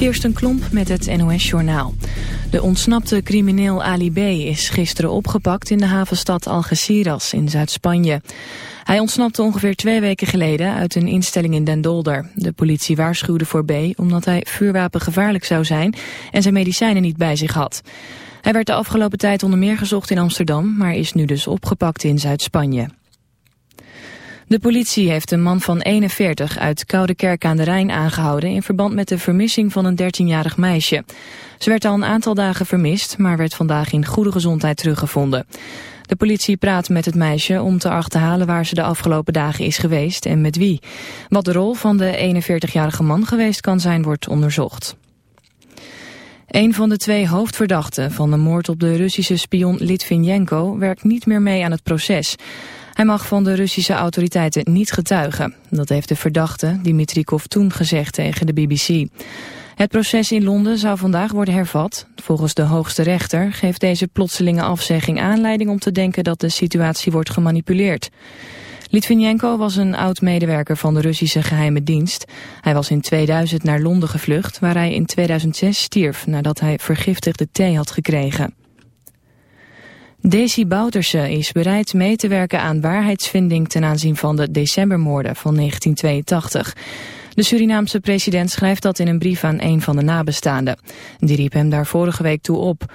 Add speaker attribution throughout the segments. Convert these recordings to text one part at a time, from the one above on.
Speaker 1: Kirsten Klomp met het NOS-journaal. De ontsnapte crimineel Ali B. is gisteren opgepakt in de havenstad Algeciras in Zuid-Spanje. Hij ontsnapte ongeveer twee weken geleden uit een instelling in Den Dolder. De politie waarschuwde voor B. omdat hij vuurwapengevaarlijk zou zijn en zijn medicijnen niet bij zich had. Hij werd de afgelopen tijd onder meer gezocht in Amsterdam, maar is nu dus opgepakt in Zuid-Spanje. De politie heeft een man van 41 uit Koudekerk aan de Rijn aangehouden... in verband met de vermissing van een 13-jarig meisje. Ze werd al een aantal dagen vermist, maar werd vandaag in goede gezondheid teruggevonden. De politie praat met het meisje om te achterhalen waar ze de afgelopen dagen is geweest en met wie. Wat de rol van de 41-jarige man geweest kan zijn, wordt onderzocht. Een van de twee hoofdverdachten van de moord op de Russische spion Litvinenko werkt niet meer mee aan het proces. Hij mag van de Russische autoriteiten niet getuigen. Dat heeft de verdachte Dimitri Kovtun gezegd tegen de BBC. Het proces in Londen zou vandaag worden hervat. Volgens de hoogste rechter geeft deze plotselinge afzegging aanleiding om te denken dat de situatie wordt gemanipuleerd. Litvinenko was een oud-medewerker van de Russische geheime dienst. Hij was in 2000 naar Londen gevlucht, waar hij in 2006 stierf nadat hij vergiftigde thee had gekregen. Desi Bouterse is bereid mee te werken aan waarheidsvinding ten aanzien van de decembermoorden van 1982. De Surinaamse president schrijft dat in een brief aan een van de nabestaanden. Die riep hem daar vorige week toe op.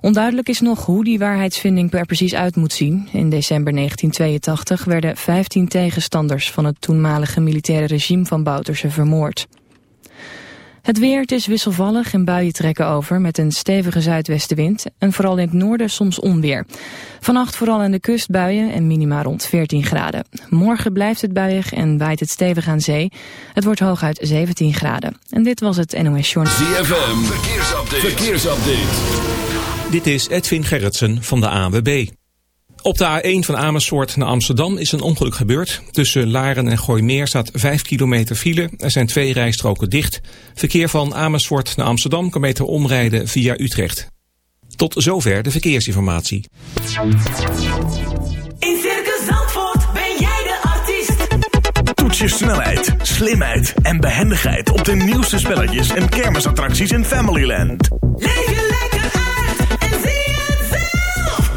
Speaker 1: Onduidelijk is nog hoe die waarheidsvinding er precies uit moet zien. In december 1982 werden 15 tegenstanders van het toenmalige militaire regime van Bouterse vermoord. Het weer, het is wisselvallig en buien trekken over met een stevige zuidwestenwind en vooral in het noorden soms onweer. Vannacht vooral aan de kust buien en minima rond 14 graden. Morgen blijft het buiig en waait het stevig aan zee. Het wordt hooguit 17 graden. En dit was het NOS Journal.
Speaker 2: ZFM, verkeersupdate. verkeersupdate.
Speaker 3: Dit is Edwin Gerritsen van de ANWB. Op de A1 van Amersfoort naar Amsterdam is een ongeluk gebeurd. Tussen Laren en Gooimeer staat 5 kilometer file. Er zijn twee rijstroken dicht. Verkeer van Amersfoort naar Amsterdam kan beter omrijden via Utrecht. Tot zover de verkeersinformatie.
Speaker 4: In Circus Zandvoort ben jij de artiest.
Speaker 5: Toets je snelheid, slimheid en behendigheid op de nieuwste spelletjes en kermisattracties in Familyland.
Speaker 4: Leef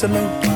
Speaker 6: to.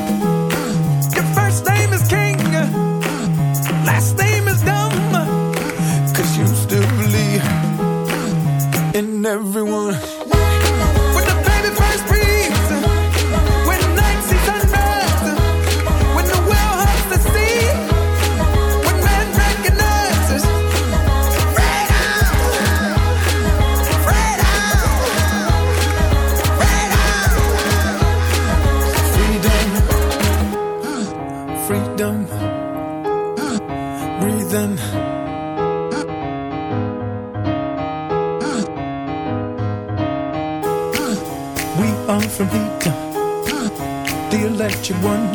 Speaker 6: Are from heat, the electric one.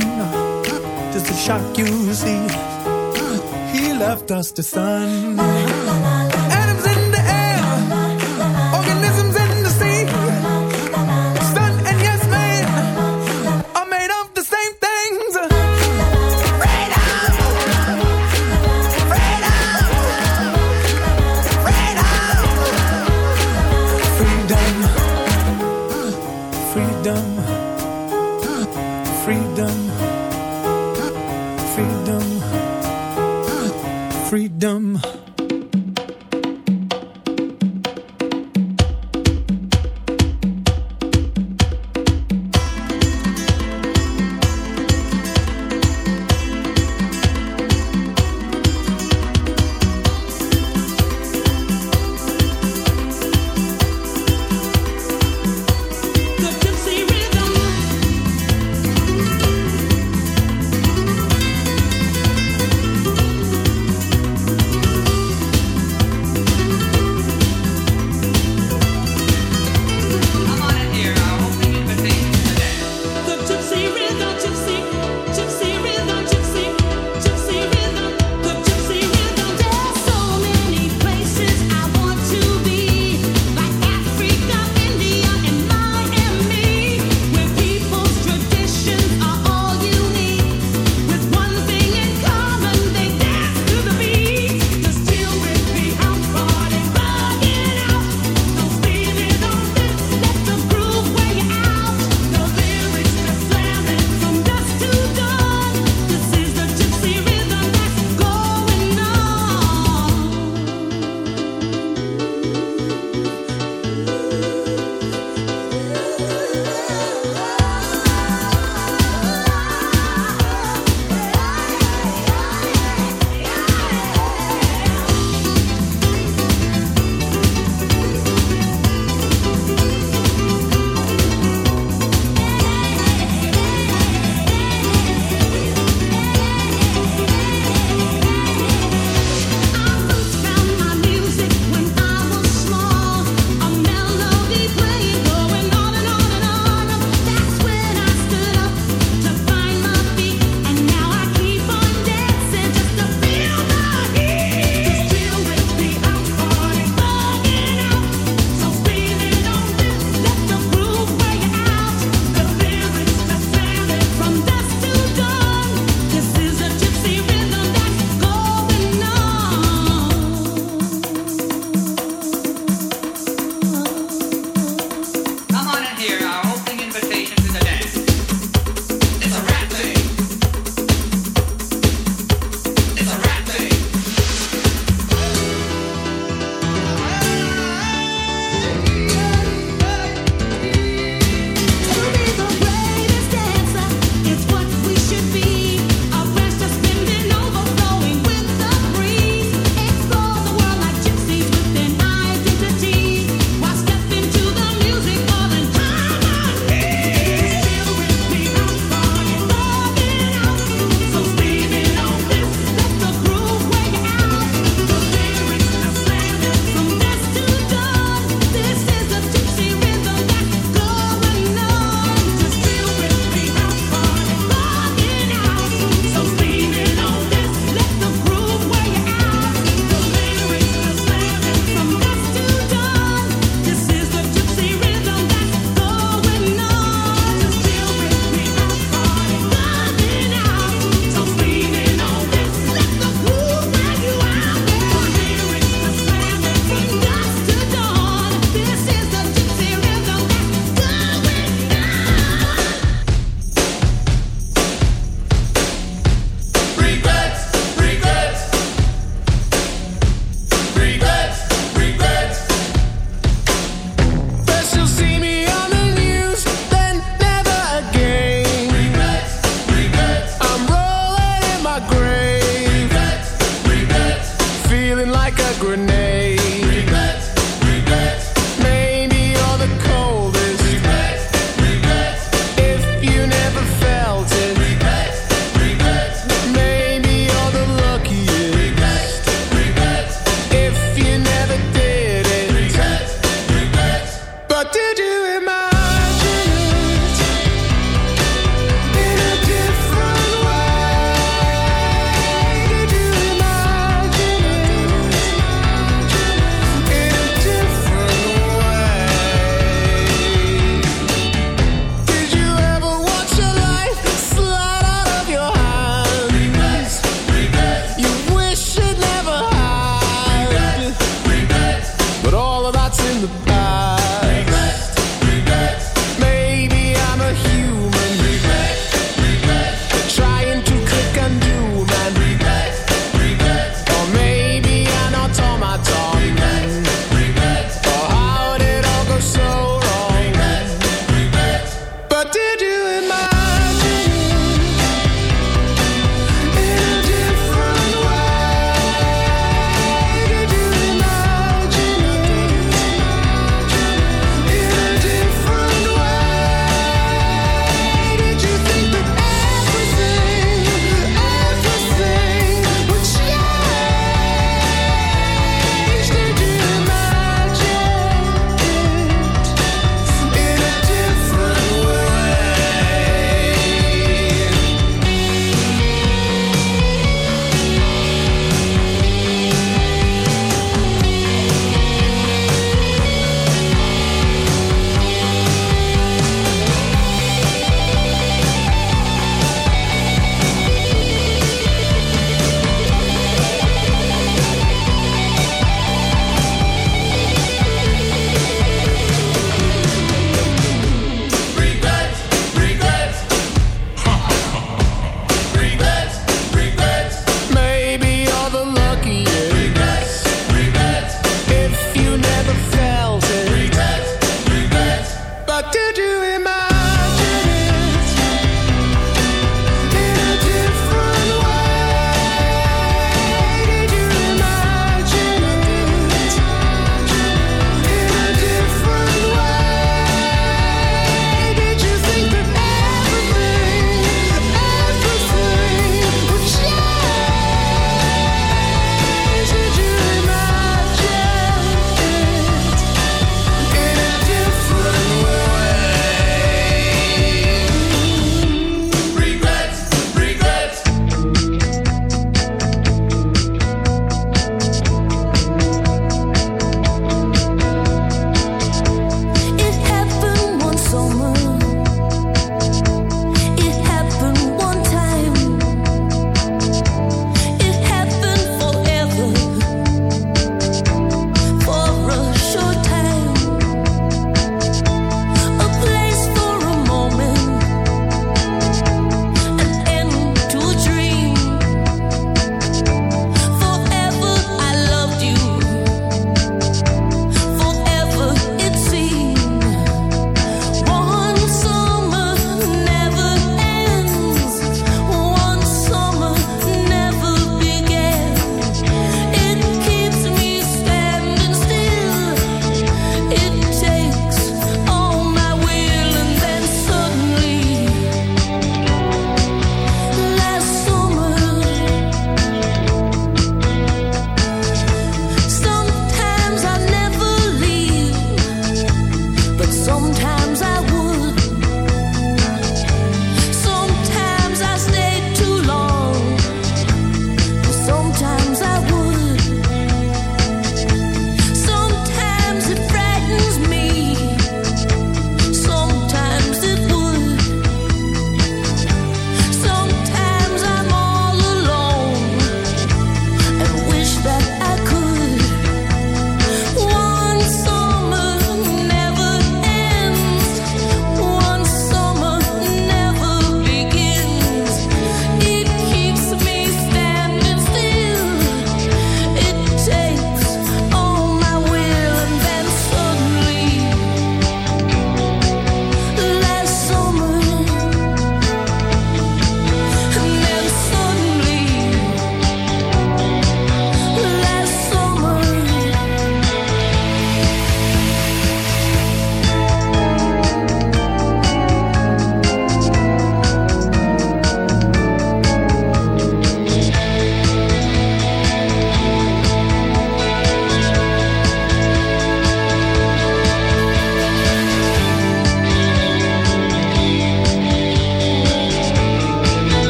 Speaker 6: Just the shock you see. He left us the sun.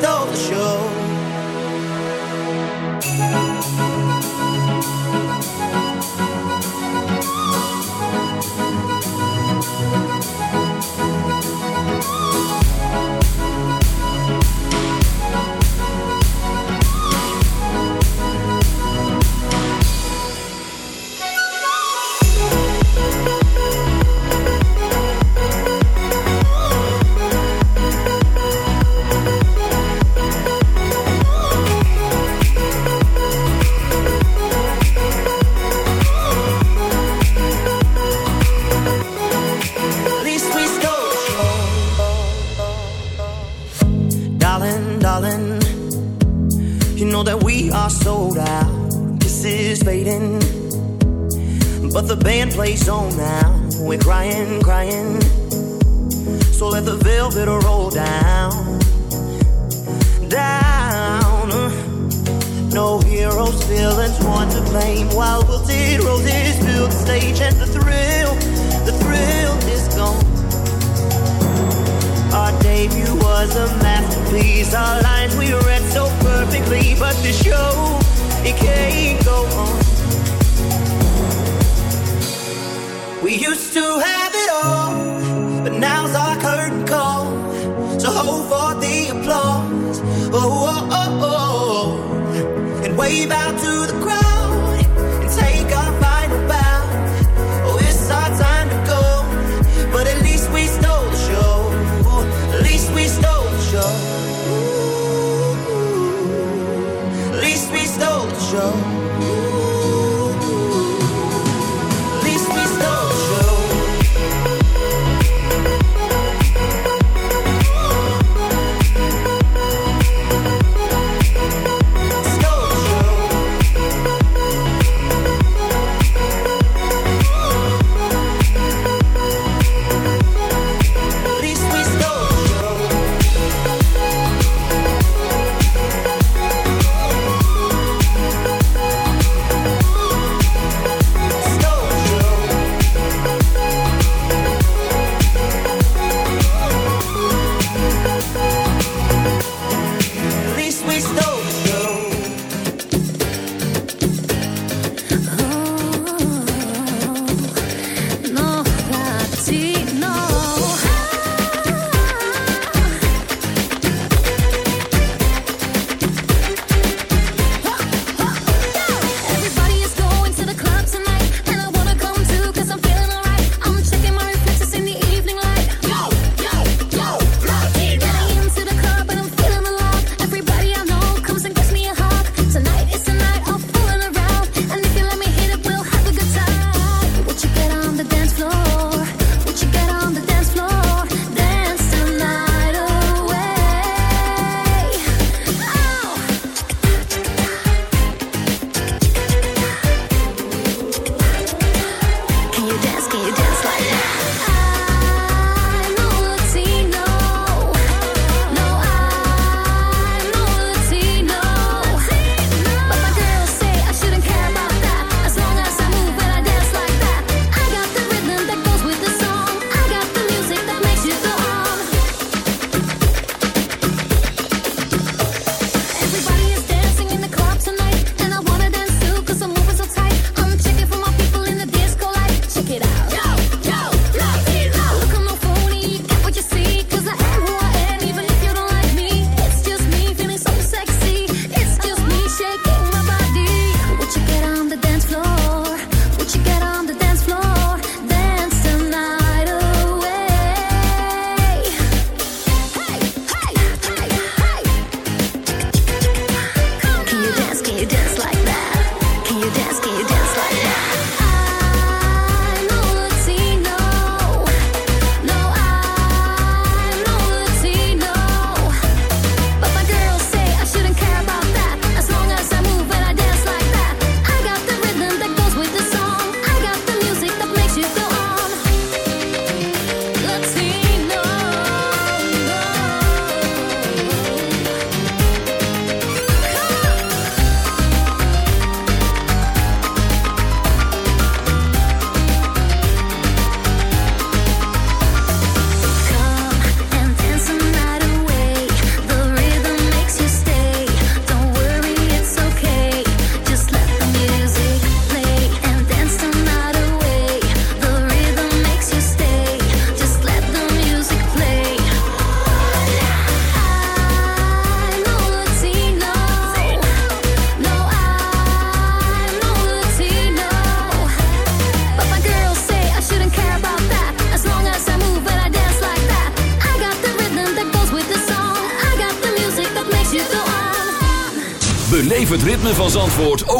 Speaker 7: stole the show.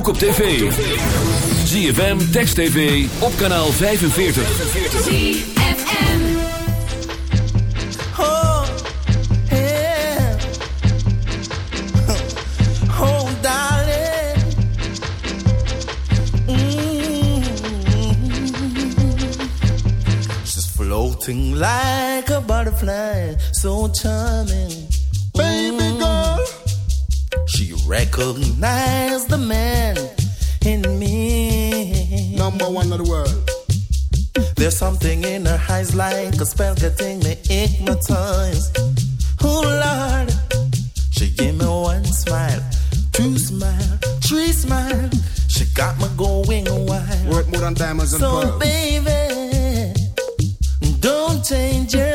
Speaker 2: Ook op tv. ZFM, Text TV, op kanaal 45.
Speaker 8: ZFM.
Speaker 9: Oh, yeah. Oh, darling. Mm. She's floating like a butterfly, so charming. She recognized the man in me.
Speaker 10: Number one of the world.
Speaker 9: There's something in her eyes like a spell getting me hypnotized. Oh Lord, she give me one smile, two smile, three smile. She got me going wild.
Speaker 10: Worth more than diamonds and
Speaker 9: So
Speaker 10: pearls.
Speaker 9: baby, don't change your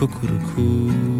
Speaker 11: Kukuruku.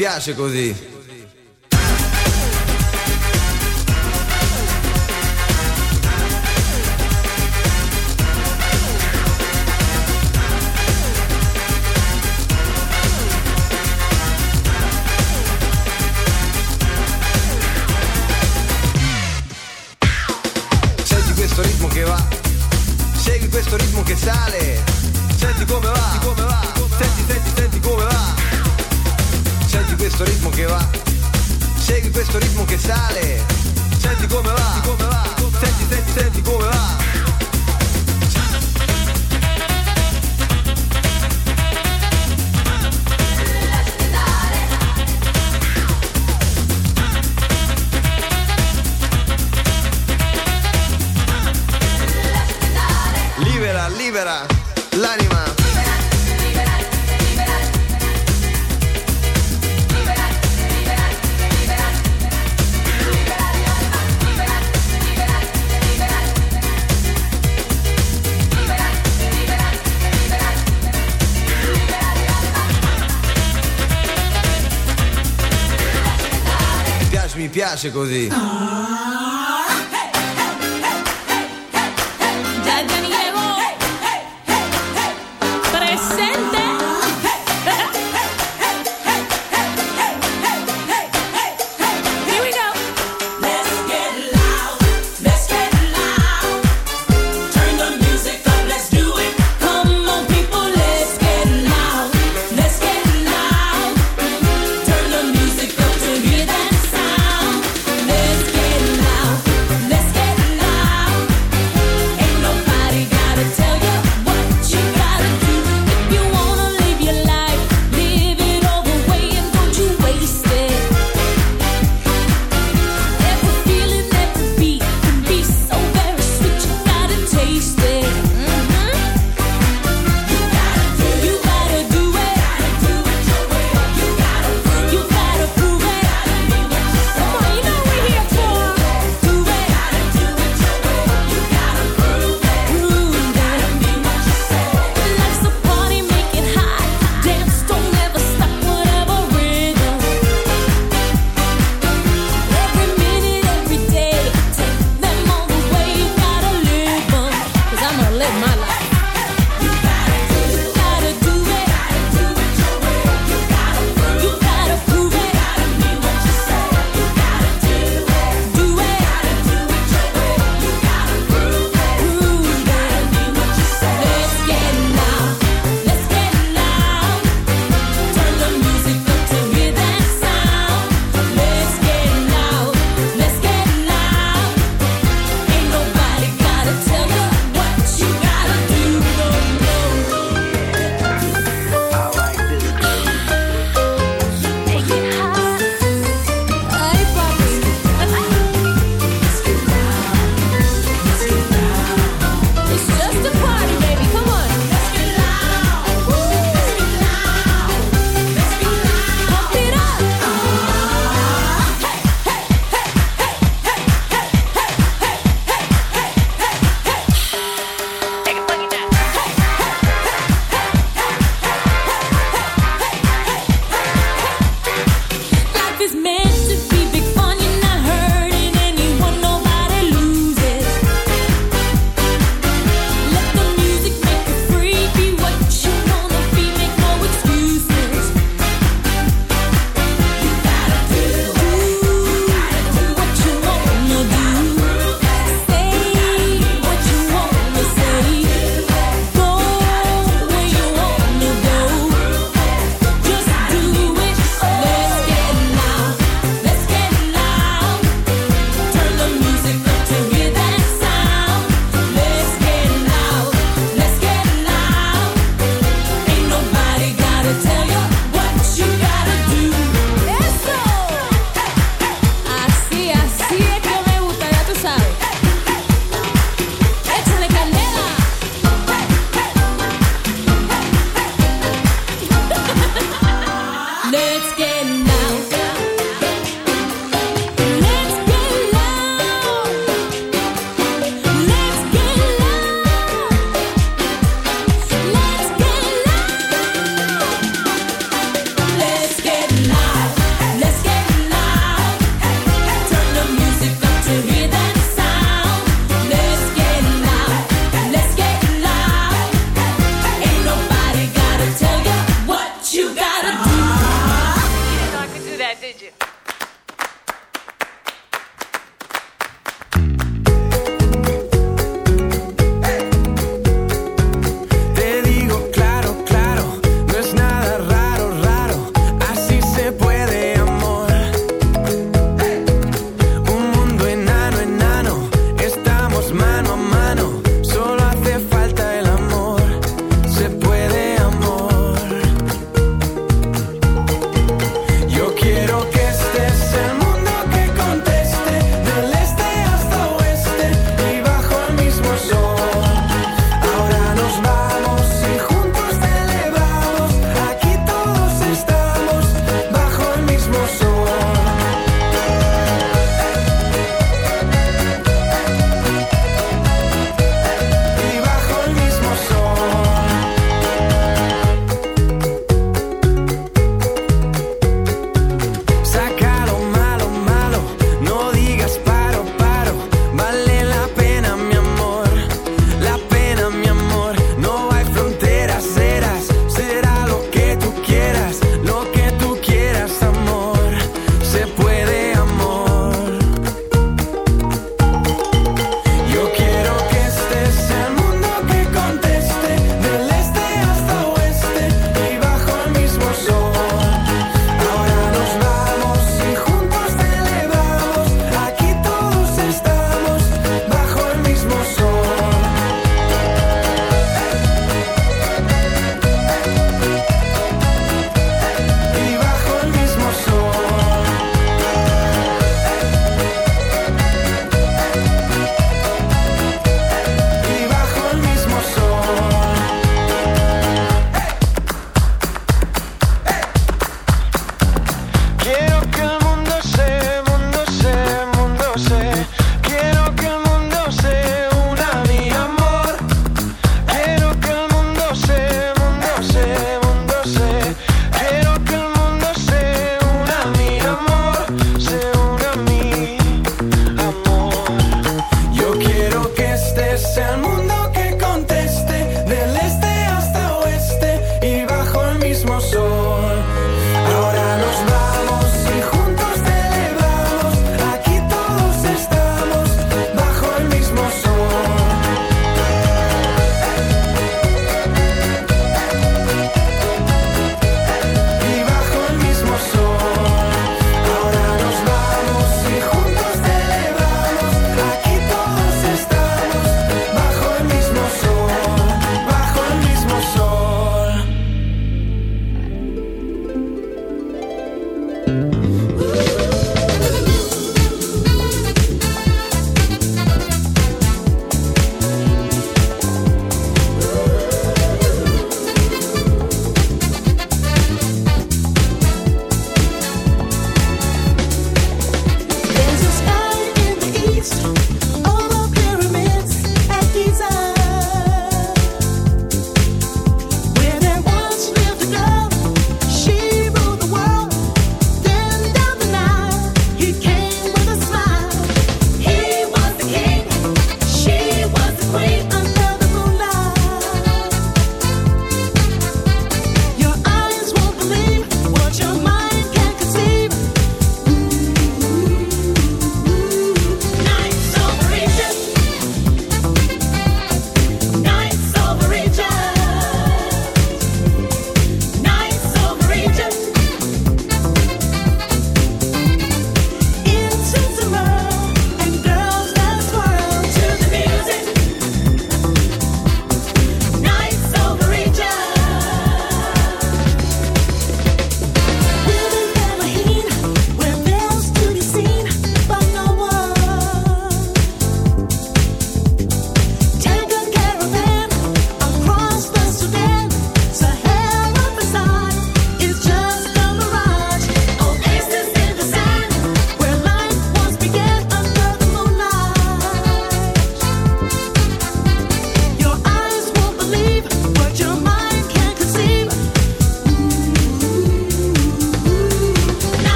Speaker 12: piace così. piace così.